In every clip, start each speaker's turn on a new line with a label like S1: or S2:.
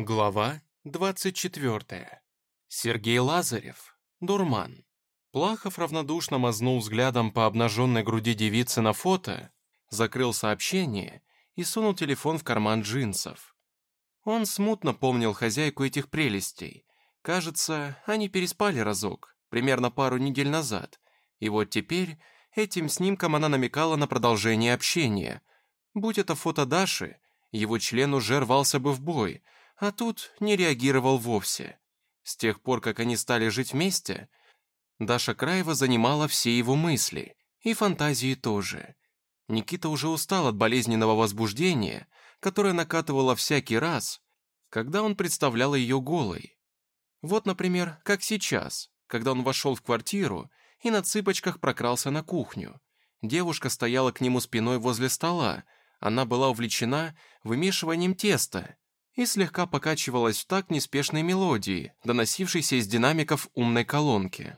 S1: Глава 24. Сергей Лазарев. Дурман. Плахов равнодушно мазнул взглядом по обнаженной груди девицы на фото, закрыл сообщение и сунул телефон в карман джинсов. Он смутно помнил хозяйку этих прелестей. Кажется, они переспали разок, примерно пару недель назад. И вот теперь этим снимком она намекала на продолжение общения. Будь это фото Даши, его член уже рвался бы в бой — а тут не реагировал вовсе. С тех пор, как они стали жить вместе, Даша Краева занимала все его мысли, и фантазии тоже. Никита уже устал от болезненного возбуждения, которое накатывало всякий раз, когда он представлял ее голой. Вот, например, как сейчас, когда он вошел в квартиру и на цыпочках прокрался на кухню. Девушка стояла к нему спиной возле стола, она была увлечена вымешиванием теста, и слегка покачивалась в такт неспешной мелодии, доносившейся из динамиков умной колонки.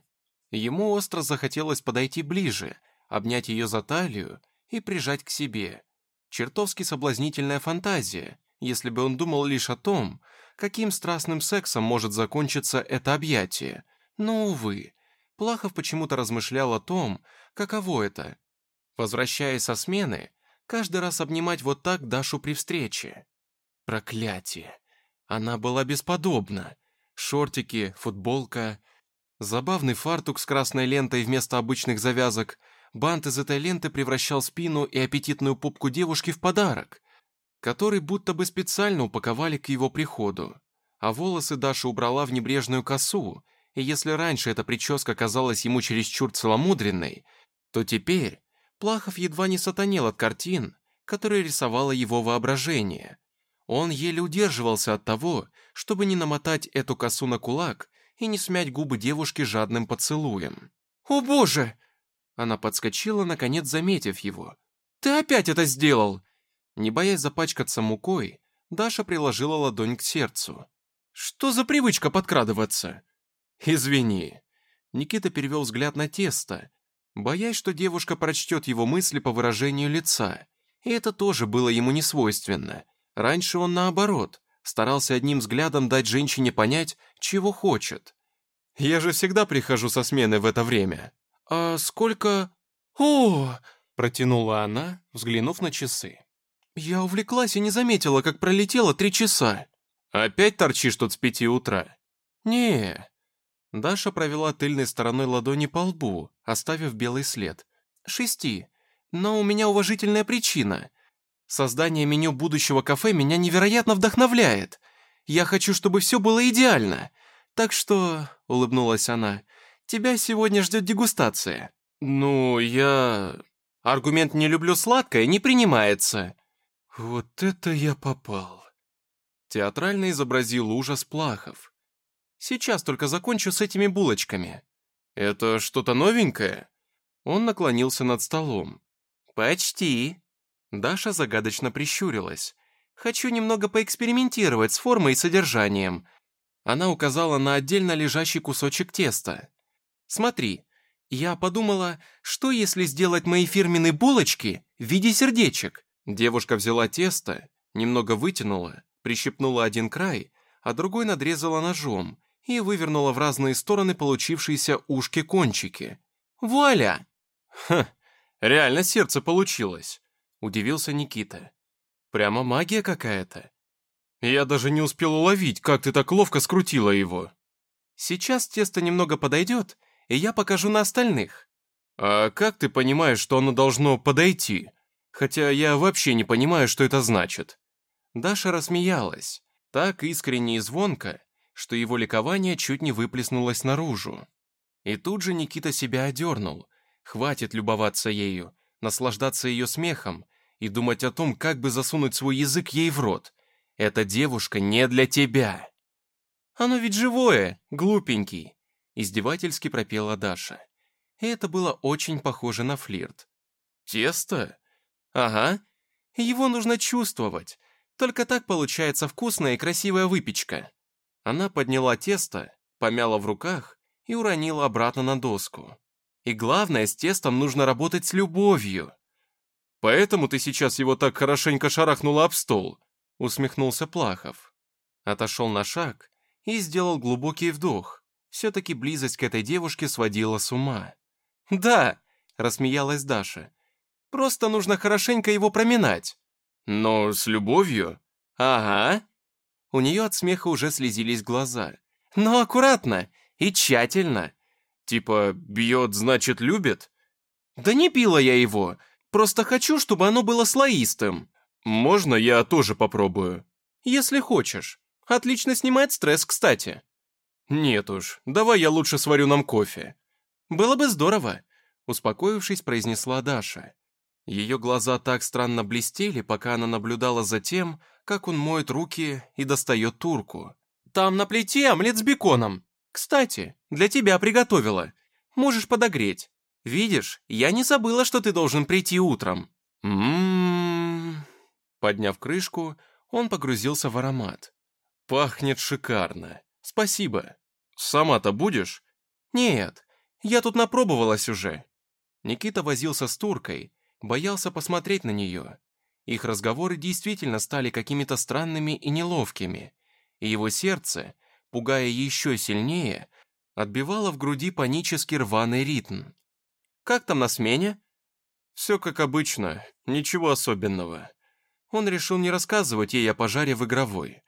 S1: Ему остро захотелось подойти ближе, обнять ее за талию и прижать к себе. Чертовски соблазнительная фантазия, если бы он думал лишь о том, каким страстным сексом может закончиться это объятие. Но, увы, Плахов почему-то размышлял о том, каково это. Возвращаясь со смены, каждый раз обнимать вот так Дашу при встрече. Проклятие! Она была бесподобна. Шортики, футболка, забавный фартук с красной лентой вместо обычных завязок. Бант из этой ленты превращал спину и аппетитную попку девушки в подарок, который будто бы специально упаковали к его приходу. А волосы Даша убрала в небрежную косу, и если раньше эта прическа казалась ему чересчур целомудренной, то теперь Плахов едва не сатанел от картин, которые рисовало его воображение. Он еле удерживался от того, чтобы не намотать эту косу на кулак и не смять губы девушки жадным поцелуем. «О боже!» Она подскочила, наконец заметив его. «Ты опять это сделал!» Не боясь запачкаться мукой, Даша приложила ладонь к сердцу. «Что за привычка подкрадываться?» «Извини». Никита перевел взгляд на тесто, боясь, что девушка прочтет его мысли по выражению лица. И это тоже было ему не свойственно. Раньше он, наоборот, старался одним взглядом дать женщине понять, чего хочет. «Я же всегда прихожу со смены в это время». «А сколько...» «О!» — протянула она, взглянув на часы. «Я увлеклась и не заметила, как пролетело три часа». «Опять торчишь тут с пяти утра?» «Не». Даша провела тыльной стороной ладони по лбу, оставив белый след. «Шести. Но у меня уважительная причина. Создание меню будущего кафе меня невероятно вдохновляет. Я хочу, чтобы все было идеально. Так что, — улыбнулась она, — тебя сегодня ждет дегустация. Ну, я... Аргумент «не люблю сладкое» не принимается. Вот это я попал. Театрально изобразил ужас Плахов. Сейчас только закончу с этими булочками. Это что-то новенькое? Он наклонился над столом. Почти. Даша загадочно прищурилась. «Хочу немного поэкспериментировать с формой и содержанием». Она указала на отдельно лежащий кусочек теста. «Смотри, я подумала, что если сделать мои фирменные булочки в виде сердечек?» Девушка взяла тесто, немного вытянула, прищипнула один край, а другой надрезала ножом и вывернула в разные стороны получившиеся ушки-кончики. «Вуаля!» «Ха, реально сердце получилось!» Удивился Никита. Прямо магия какая-то. Я даже не успел уловить, как ты так ловко скрутила его. Сейчас тесто немного подойдет, и я покажу на остальных. А как ты понимаешь, что оно должно подойти? Хотя я вообще не понимаю, что это значит. Даша рассмеялась, так искренне и звонко, что его ликование чуть не выплеснулось наружу. И тут же Никита себя одернул. Хватит любоваться ею, наслаждаться ее смехом и думать о том, как бы засунуть свой язык ей в рот. Эта девушка не для тебя. Оно ведь живое, глупенький, издевательски пропела Даша. И это было очень похоже на флирт. Тесто? Ага. Его нужно чувствовать. Только так получается вкусная и красивая выпечка. Она подняла тесто, помяла в руках и уронила обратно на доску. И главное, с тестом нужно работать с любовью. Поэтому ты сейчас его так хорошенько шарахнула об стол», — усмехнулся Плахов. Отошел на шаг и сделал глубокий вдох. Все-таки близость к этой девушке сводила с ума. «Да», — рассмеялась Даша, — «просто нужно хорошенько его проминать». «Но с любовью?» «Ага». У нее от смеха уже слезились глаза. «Но аккуратно и тщательно». «Типа, бьет, значит, любит?» «Да не пила я его, просто хочу, чтобы оно было слоистым». «Можно я тоже попробую?» «Если хочешь. Отлично снимает стресс, кстати». «Нет уж, давай я лучше сварю нам кофе». «Было бы здорово», — успокоившись, произнесла Даша. Ее глаза так странно блестели, пока она наблюдала за тем, как он моет руки и достает турку. «Там на плите омлет с беконом. Кстати, для тебя приготовила. Можешь подогреть. Видишь, я не забыла, что ты должен прийти утром». «М-м-м...» Подняв крышку, он погрузился в аромат. «Пахнет шикарно. Спасибо. Сама-то будешь?» «Нет, я тут напробовалась уже». Никита возился с туркой, боялся посмотреть на нее. Их разговоры действительно стали какими-то странными и неловкими, и его сердце, пугая еще сильнее, отбивало в груди панически рваный ритм. «Как там на смене?» «Все как обычно, ничего особенного». Он решил не рассказывать ей о пожаре в игровой.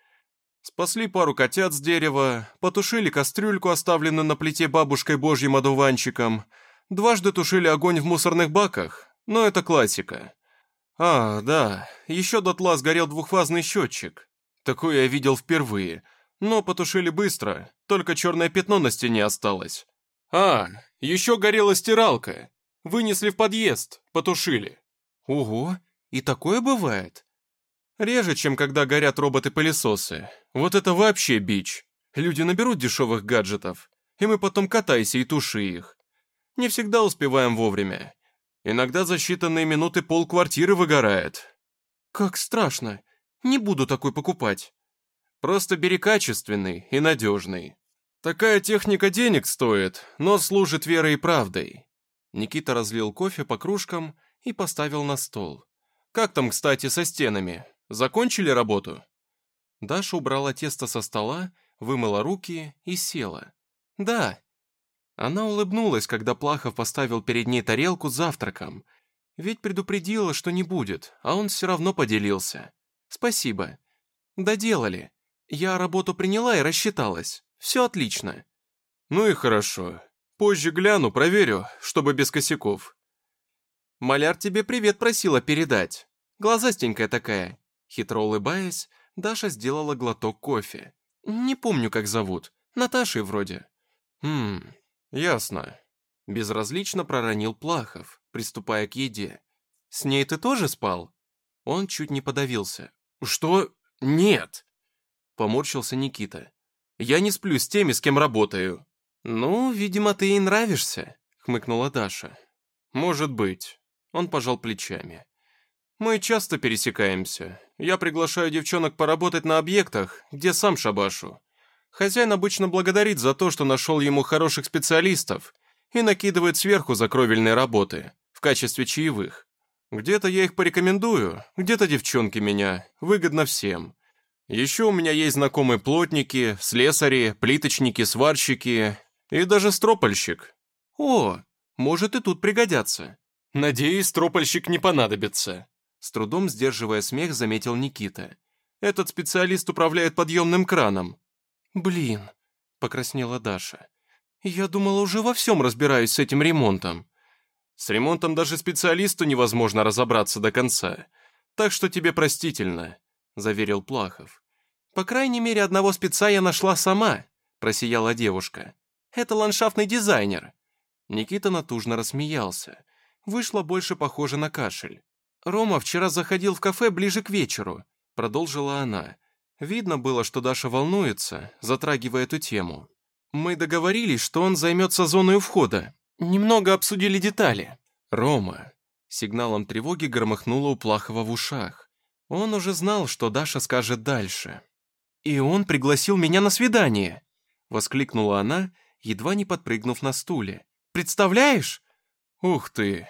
S1: Спасли пару котят с дерева, потушили кастрюльку, оставленную на плите бабушкой божьим одуванчиком, дважды тушили огонь в мусорных баках, но это классика. А, да, еще дотла сгорел двухфазный счетчик. Такое я видел впервые, но потушили быстро, только черное пятно на стене осталось. А, еще горела стиралка. Вынесли в подъезд, потушили. Ого, и такое бывает? Реже, чем когда горят роботы-пылесосы. Вот это вообще бич. Люди наберут дешевых гаджетов, и мы потом катайся и туши их. Не всегда успеваем вовремя. Иногда за считанные минуты полквартиры выгорает. Как страшно. Не буду такой покупать. Просто бери качественный и надежный. Такая техника денег стоит, но служит верой и правдой. Никита разлил кофе по кружкам и поставил на стол. Как там, кстати, со стенами? Закончили работу?» Даша убрала тесто со стола, вымыла руки и села. «Да». Она улыбнулась, когда Плахов поставил перед ней тарелку с завтраком. Ведь предупредила, что не будет, а он все равно поделился. «Спасибо. Доделали. Я работу приняла и рассчиталась. Все отлично». «Ну и хорошо. Позже гляну, проверю, чтобы без косяков». «Маляр тебе привет просила передать. Глазастенькая такая, Хитро улыбаясь, Даша сделала глоток кофе. «Не помню, как зовут. Наташей вроде». «Хм, ясно». Безразлично проронил Плахов, приступая к еде. «С ней ты тоже спал?» Он чуть не подавился. «Что? Нет!» Поморщился Никита. «Я не сплю с теми, с кем работаю». «Ну, видимо, ты ей нравишься», — хмыкнула Даша. «Может быть». Он пожал плечами. Мы часто пересекаемся. Я приглашаю девчонок поработать на объектах, где сам шабашу. Хозяин обычно благодарит за то, что нашел ему хороших специалистов и накидывает сверху за кровельные работы в качестве чаевых. Где-то я их порекомендую, где-то девчонки меня. Выгодно всем. Еще у меня есть знакомые плотники, слесари, плиточники, сварщики и даже стропольщик. О, может и тут пригодятся. Надеюсь, стропольщик не понадобится. С трудом сдерживая смех, заметил Никита. «Этот специалист управляет подъемным краном». «Блин», — покраснела Даша. «Я думала, уже во всем разбираюсь с этим ремонтом». «С ремонтом даже специалисту невозможно разобраться до конца. Так что тебе простительно», — заверил Плахов. «По крайней мере, одного спеца я нашла сама», — просияла девушка. «Это ландшафтный дизайнер». Никита натужно рассмеялся. Вышло больше похоже на кашель. «Рома вчера заходил в кафе ближе к вечеру», — продолжила она. Видно было, что Даша волнуется, затрагивая эту тему. «Мы договорились, что он займется зоной входа. Немного обсудили детали». «Рома». Сигналом тревоги громыхнуло у Плахова в ушах. Он уже знал, что Даша скажет дальше. «И он пригласил меня на свидание!» Воскликнула она, едва не подпрыгнув на стуле. «Представляешь?» «Ух ты!»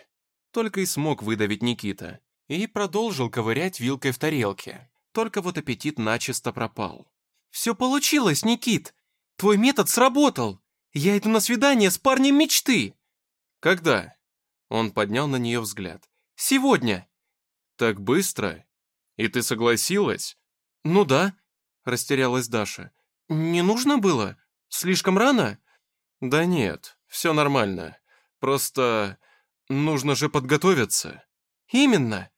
S1: Только и смог выдавить Никита. И продолжил ковырять вилкой в тарелке. Только вот аппетит начисто пропал. «Все получилось, Никит! Твой метод сработал! Я иду на свидание с парнем мечты!» «Когда?» Он поднял на нее взгляд. «Сегодня!» «Так быстро? И ты согласилась?» «Ну да», — растерялась Даша. «Не нужно было? Слишком рано?» «Да нет, все нормально. Просто нужно же подготовиться». «Именно!»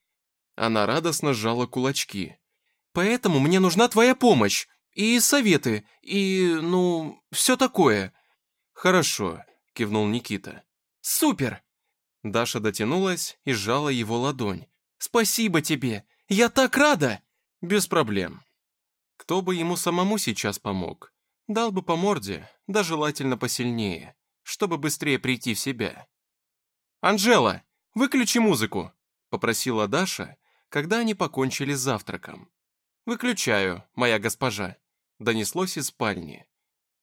S1: Она радостно сжала кулачки. «Поэтому мне нужна твоя помощь, и советы, и, ну, все такое». «Хорошо», — кивнул Никита. «Супер!» Даша дотянулась и сжала его ладонь. «Спасибо тебе! Я так рада!» «Без проблем». Кто бы ему самому сейчас помог? Дал бы по морде, да желательно посильнее, чтобы быстрее прийти в себя. «Анжела, выключи музыку!» — попросила Даша, когда они покончили с завтраком. «Выключаю, моя госпожа», — донеслось из спальни.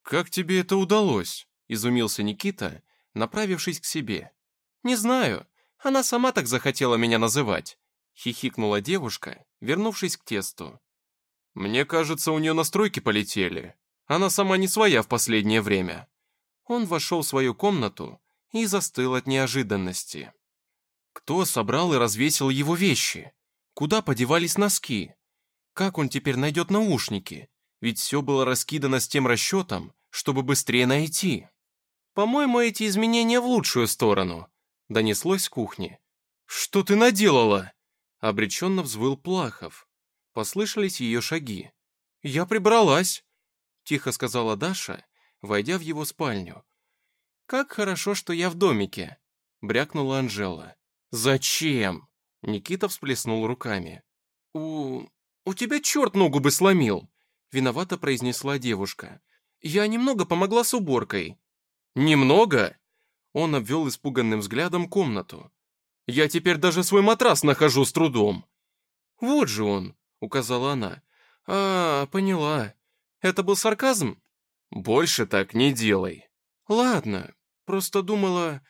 S1: «Как тебе это удалось?» — изумился Никита, направившись к себе. «Не знаю, она сама так захотела меня называть», — хихикнула девушка, вернувшись к тесту. «Мне кажется, у нее настройки полетели. Она сама не своя в последнее время». Он вошел в свою комнату и застыл от неожиданности. Кто собрал и развесил его вещи? Куда подевались носки? Как он теперь найдет наушники? Ведь все было раскидано с тем расчетом, чтобы быстрее найти. «По-моему, эти изменения в лучшую сторону», — донеслось с кухни. «Что ты наделала?» — обреченно взвыл Плахов. Послышались ее шаги. «Я прибралась», — тихо сказала Даша, войдя в его спальню. «Как хорошо, что я в домике», — брякнула Анжела. «Зачем?» — Никита всплеснул руками. «У... у тебя черт ногу бы сломил», — виновато произнесла девушка. «Я немного помогла с уборкой». «Немного?» Он обвел испуганным взглядом комнату. «Я теперь даже свой матрас нахожу с трудом». «Вот же он», — указала она. «А, поняла. Это был сарказм?» «Больше так не делай». «Ладно, просто думала...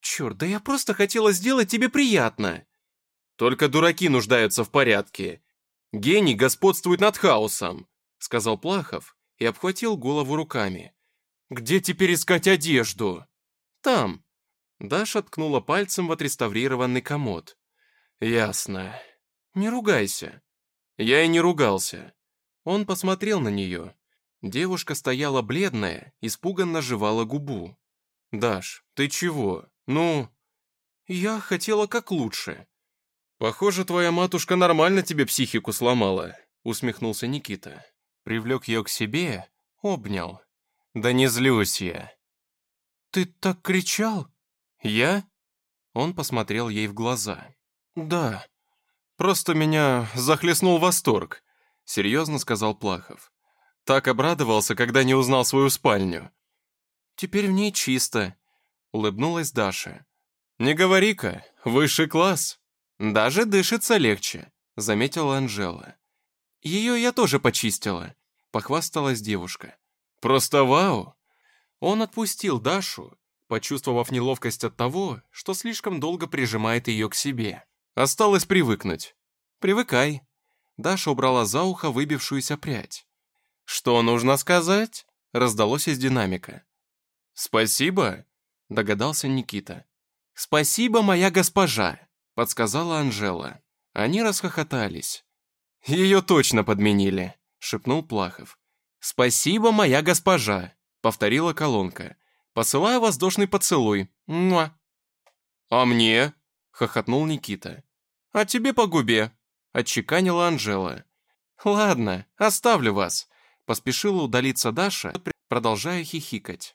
S1: Черт, да я просто хотела сделать тебе приятно». «Только дураки нуждаются в порядке. Гений господствует над хаосом», — сказал Плахов и обхватил голову руками. «Где теперь искать одежду?» «Там». Даша ткнула пальцем в отреставрированный комод. «Ясно. Не ругайся». Я и не ругался. Он посмотрел на нее. Девушка стояла бледная, испуганно жевала губу. «Даш, ты чего? Ну...» «Я хотела как лучше». «Похоже, твоя матушка нормально тебе психику сломала», усмехнулся Никита. Привлек ее к себе, обнял. «Да не злюсь я». «Ты так кричал?» «Я?» Он посмотрел ей в глаза. «Да. Просто меня захлестнул восторг», — серьезно сказал Плахов. «Так обрадовался, когда не узнал свою спальню». «Теперь в ней чисто», — улыбнулась Даша. «Не говори-ка, высший класс. Даже дышится легче», — заметила Анжела. «Ее я тоже почистила», — похвасталась девушка. «Просто вау!» Он отпустил Дашу, почувствовав неловкость от того, что слишком долго прижимает ее к себе. Осталось привыкнуть. «Привыкай». Даша убрала за ухо выбившуюся прядь. «Что нужно сказать?» — раздалось из динамика. «Спасибо», — догадался Никита. «Спасибо, моя госпожа», — подсказала Анжела. Они расхохотались. «Ее точно подменили», — шепнул Плахов. «Спасибо, моя госпожа», — повторила колонка. «Посылаю воздушный поцелуй. Муа». «А мне?» — хохотнул Никита. «А тебе по губе», — отчеканила Анжела. «Ладно, оставлю вас», — поспешила удалиться Даша, продолжая хихикать.